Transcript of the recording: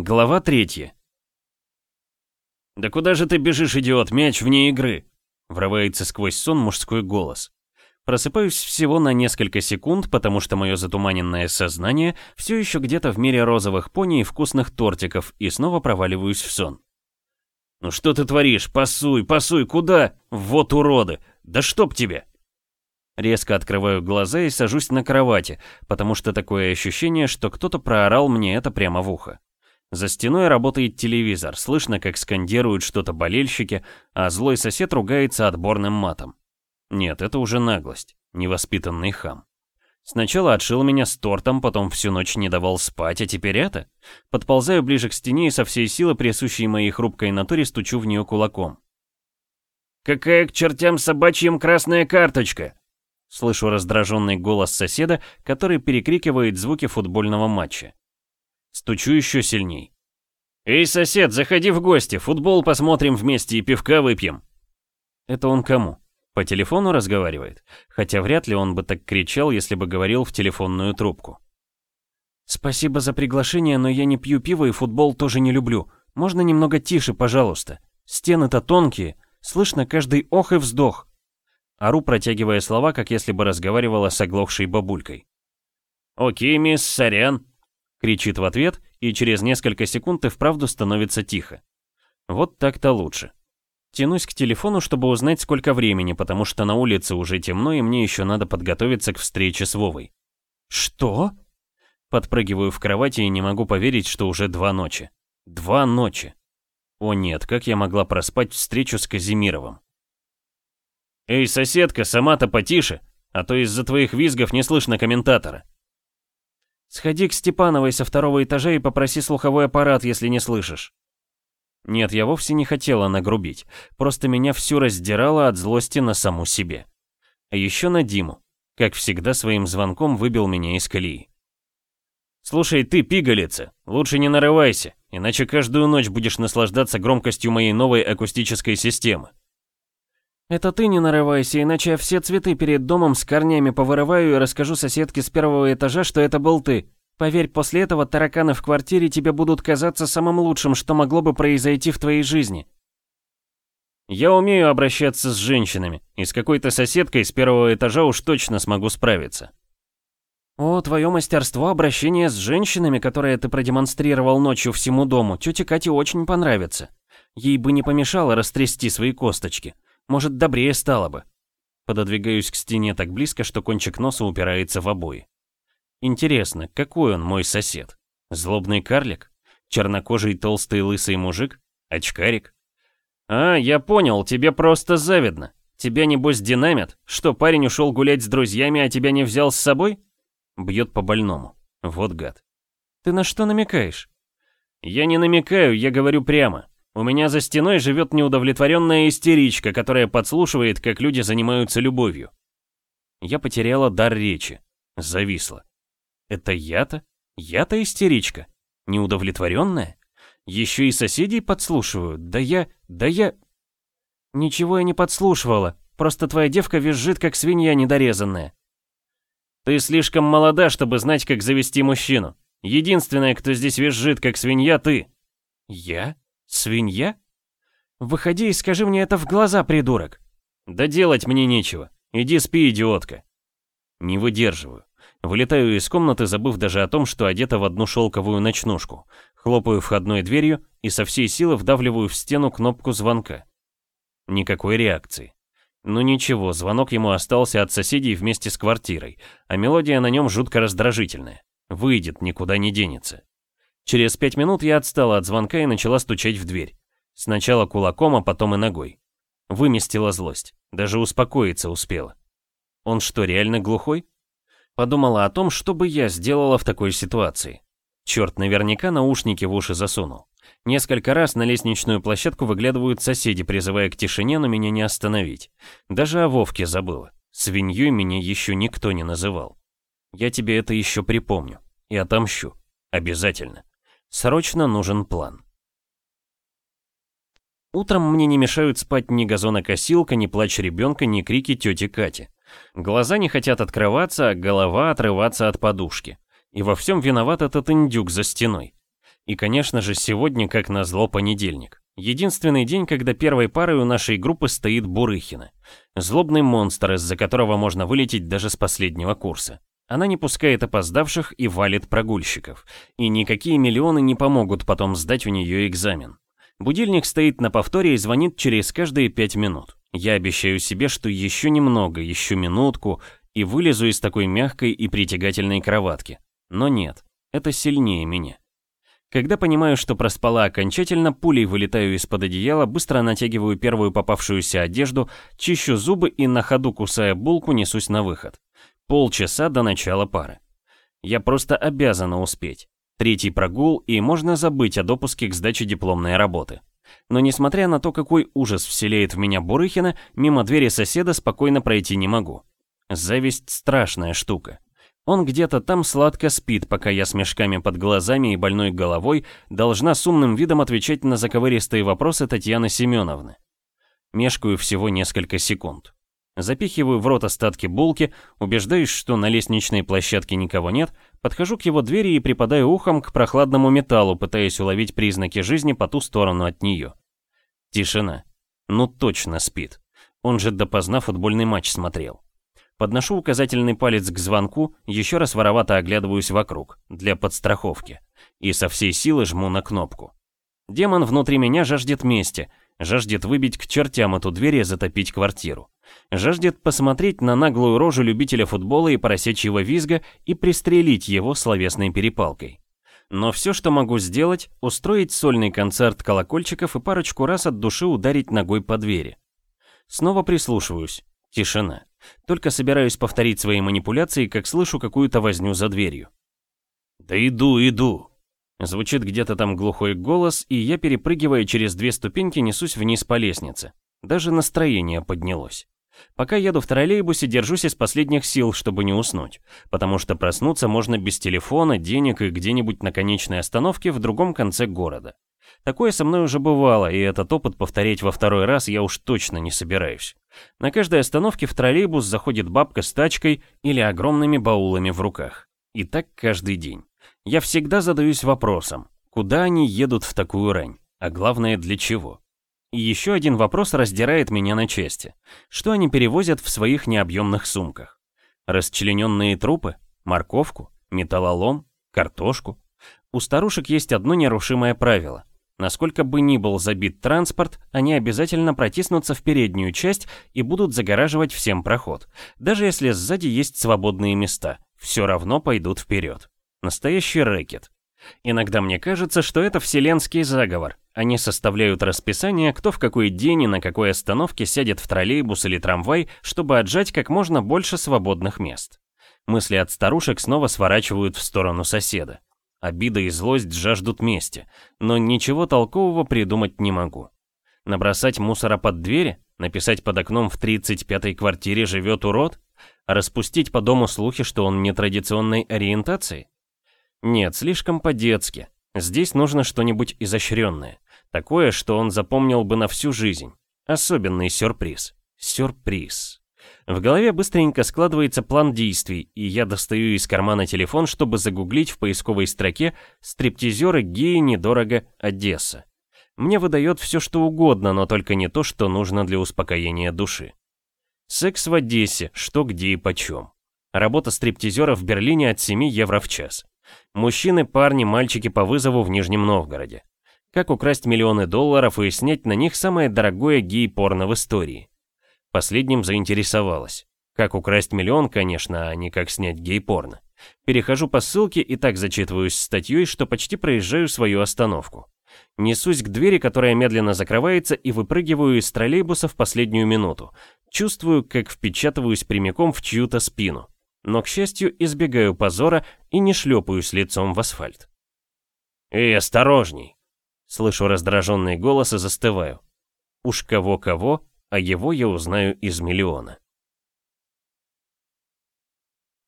Глава третья. «Да куда же ты бежишь, идиот? Мяч вне игры!» Врывается сквозь сон мужской голос. Просыпаюсь всего на несколько секунд, потому что мое затуманенное сознание все еще где-то в мире розовых пони и вкусных тортиков, и снова проваливаюсь в сон. «Ну что ты творишь? Пасуй, пасуй, куда? Вот уроды! Да чтоб тебе!» Резко открываю глаза и сажусь на кровати, потому что такое ощущение, что кто-то проорал мне это прямо в ухо. За стеной работает телевизор, слышно, как скандируют что-то болельщики, а злой сосед ругается отборным матом. Нет, это уже наглость, невоспитанный хам. Сначала отшил меня с тортом, потом всю ночь не давал спать, а теперь это? Подползаю ближе к стене и со всей силы, присущей моей хрупкой натуре, стучу в нее кулаком. «Какая к чертям собачьим красная карточка?» Слышу раздраженный голос соседа, который перекрикивает звуки футбольного матча. Стучу еще сильней. «Эй, сосед, заходи в гости, футбол посмотрим вместе и пивка выпьем». Это он кому? По телефону разговаривает? Хотя вряд ли он бы так кричал, если бы говорил в телефонную трубку. «Спасибо за приглашение, но я не пью пиво и футбол тоже не люблю. Можно немного тише, пожалуйста? Стены-то тонкие, слышно каждый ох и вздох». Ору, протягивая слова, как если бы разговаривала с оглохшей бабулькой. «Окей, мисс, сорян», кричит в ответ, и через несколько секунд и вправду становится тихо. Вот так-то лучше. Тянусь к телефону, чтобы узнать, сколько времени, потому что на улице уже темно, и мне еще надо подготовиться к встрече с Вовой. «Что?» Подпрыгиваю в кровати и не могу поверить, что уже два ночи. Два ночи. О нет, как я могла проспать встречу с Казимировым? «Эй, соседка, сама-то потише, а то из-за твоих визгов не слышно комментатора». Сходи к Степановой со второго этажа и попроси слуховой аппарат, если не слышишь. Нет, я вовсе не хотела нагрубить, просто меня всю раздирало от злости на саму себе. А еще на Диму, как всегда своим звонком выбил меня из колеи. «Слушай, ты, пигалица, лучше не нарывайся, иначе каждую ночь будешь наслаждаться громкостью моей новой акустической системы». «Это ты не нарывайся, иначе я все цветы перед домом с корнями повырываю и расскажу соседке с первого этажа, что это был ты. Поверь, после этого тараканы в квартире тебе будут казаться самым лучшим, что могло бы произойти в твоей жизни». «Я умею обращаться с женщинами, и с какой-то соседкой с первого этажа уж точно смогу справиться». «О, твое мастерство обращения с женщинами, которое ты продемонстрировал ночью всему дому, тете Кате очень понравится. Ей бы не помешало растрясти свои косточки. Может, добрее стало бы. Пододвигаюсь к стене так близко, что кончик носа упирается в обои. Интересно, какой он мой сосед? Злобный карлик? Чернокожий толстый лысый мужик? Очкарик? А, я понял, тебе просто завидно. Тебя небось динамят? Что, парень ушел гулять с друзьями, а тебя не взял с собой? Бьет по больному. Вот гад. Ты на что намекаешь? Я не намекаю, я говорю прямо. У меня за стеной живет неудовлетворенная истеричка, которая подслушивает, как люди занимаются любовью. Я потеряла дар речи. Зависла. Это я-то? Я-то истеричка? Неудовлетворенная? Еще и соседей подслушивают? Да я... Да я... Ничего я не подслушивала. Просто твоя девка визжит, как свинья недорезанная. Ты слишком молода, чтобы знать, как завести мужчину. Единственная, кто здесь визжит, как свинья, ты. Я? Свинья? Выходи и скажи мне это в глаза, придурок. Да делать мне нечего. Иди спи, идиотка. Не выдерживаю. Вылетаю из комнаты, забыв даже о том, что одета в одну шелковую ночнушку. Хлопаю входной дверью и со всей силы вдавливаю в стену кнопку звонка. Никакой реакции. Ну ничего, звонок ему остался от соседей вместе с квартирой, а мелодия на нем жутко раздражительная. Выйдет, никуда не денется. Через пять минут я отстала от звонка и начала стучать в дверь. Сначала кулаком, а потом и ногой. Выместила злость. Даже успокоиться успела. Он что, реально глухой? Подумала о том, что бы я сделала в такой ситуации. Черт, наверняка наушники в уши засунул. Несколько раз на лестничную площадку выглядывают соседи, призывая к тишине, но меня не остановить. Даже о Вовке забыла. Свиньей меня еще никто не называл. Я тебе это еще припомню. И отомщу. Обязательно. Срочно нужен план. Утром мне не мешают спать ни газонокосилка, ни плач ребенка, ни крики тети Кати. Глаза не хотят открываться, а голова отрываться от подушки. И во всем виноват этот индюк за стеной. И, конечно же, сегодня, как назло, понедельник. Единственный день, когда первой парой у нашей группы стоит Бурыхина. Злобный монстр, из-за которого можно вылететь даже с последнего курса. Она не пускает опоздавших и валит прогульщиков. И никакие миллионы не помогут потом сдать у нее экзамен. Будильник стоит на повторе и звонит через каждые пять минут. Я обещаю себе, что еще немного, еще минутку, и вылезу из такой мягкой и притягательной кроватки. Но нет, это сильнее меня. Когда понимаю, что проспала окончательно, пулей вылетаю из-под одеяла, быстро натягиваю первую попавшуюся одежду, чищу зубы и на ходу, кусая булку, несусь на выход. Полчаса до начала пары. Я просто обязана успеть. Третий прогул, и можно забыть о допуске к сдаче дипломной работы. Но несмотря на то, какой ужас вселяет в меня Бурыхина, мимо двери соседа спокойно пройти не могу. Зависть страшная штука. Он где-то там сладко спит, пока я с мешками под глазами и больной головой должна с умным видом отвечать на заковыристые вопросы Татьяны Семеновны. Мешкаю всего несколько секунд. Запихиваю в рот остатки булки, убеждаюсь, что на лестничной площадке никого нет, подхожу к его двери и припадаю ухом к прохладному металлу, пытаясь уловить признаки жизни по ту сторону от нее. Тишина. Ну точно спит. Он же допоздна футбольный матч смотрел. Подношу указательный палец к звонку, еще раз воровато оглядываюсь вокруг, для подстраховки. И со всей силы жму на кнопку. Демон внутри меня жаждет мести, жаждет выбить к чертям эту дверь и затопить квартиру. Жаждет посмотреть на наглую рожу любителя футбола и поросячьего визга и пристрелить его словесной перепалкой. Но все, что могу сделать, устроить сольный концерт колокольчиков и парочку раз от души ударить ногой по двери. Снова прислушиваюсь. Тишина. Только собираюсь повторить свои манипуляции, как слышу какую-то возню за дверью. «Да иду, иду!» Звучит где-то там глухой голос, и я, перепрыгивая через две ступеньки, несусь вниз по лестнице. Даже настроение поднялось. Пока еду в троллейбусе, держусь из последних сил, чтобы не уснуть, потому что проснуться можно без телефона, денег и где-нибудь на конечной остановке в другом конце города. Такое со мной уже бывало, и этот опыт повторять во второй раз я уж точно не собираюсь. На каждой остановке в троллейбус заходит бабка с тачкой или огромными баулами в руках. И так каждый день. Я всегда задаюсь вопросом, куда они едут в такую рань, а главное для чего. И еще один вопрос раздирает меня на части. Что они перевозят в своих необъемных сумках? Расчлененные трупы? Морковку? Металлолом? Картошку? У старушек есть одно нерушимое правило. Насколько бы ни был забит транспорт, они обязательно протиснутся в переднюю часть и будут загораживать всем проход. Даже если сзади есть свободные места, все равно пойдут вперед. Настоящий рэкет. Иногда мне кажется, что это вселенский заговор. Они составляют расписание, кто в какой день и на какой остановке сядет в троллейбус или трамвай, чтобы отжать как можно больше свободных мест. Мысли от старушек снова сворачивают в сторону соседа. Обида и злость жаждут мести, но ничего толкового придумать не могу. Набросать мусора под двери? Написать под окном в 35-й квартире живет урод? Распустить по дому слухи, что он нетрадиционной ориентации? Нет, слишком по-детски. Здесь нужно что-нибудь изощренное. Такое, что он запомнил бы на всю жизнь. Особенный сюрприз. Сюрприз. В голове быстренько складывается план действий, и я достаю из кармана телефон, чтобы загуглить в поисковой строке «Стриптизеры геи недорого Одесса». Мне выдает все что угодно, но только не то, что нужно для успокоения души. Секс в Одессе, что где и почем. Работа стриптизера в Берлине от 7 евро в час. Мужчины, парни, мальчики по вызову в Нижнем Новгороде. Как украсть миллионы долларов и снять на них самое дорогое гей-порно в истории. Последним заинтересовалась. Как украсть миллион, конечно, а не как снять гей-порно. Перехожу по ссылке и так зачитываюсь статьей, что почти проезжаю свою остановку. Несусь к двери, которая медленно закрывается, и выпрыгиваю из троллейбуса в последнюю минуту. Чувствую, как впечатываюсь прямиком в чью-то спину. Но, к счастью, избегаю позора и не шлепаюсь лицом в асфальт. «Эй, осторожней!» Слышу раздраженный голос и застываю. Уж кого-кого, а его я узнаю из миллиона.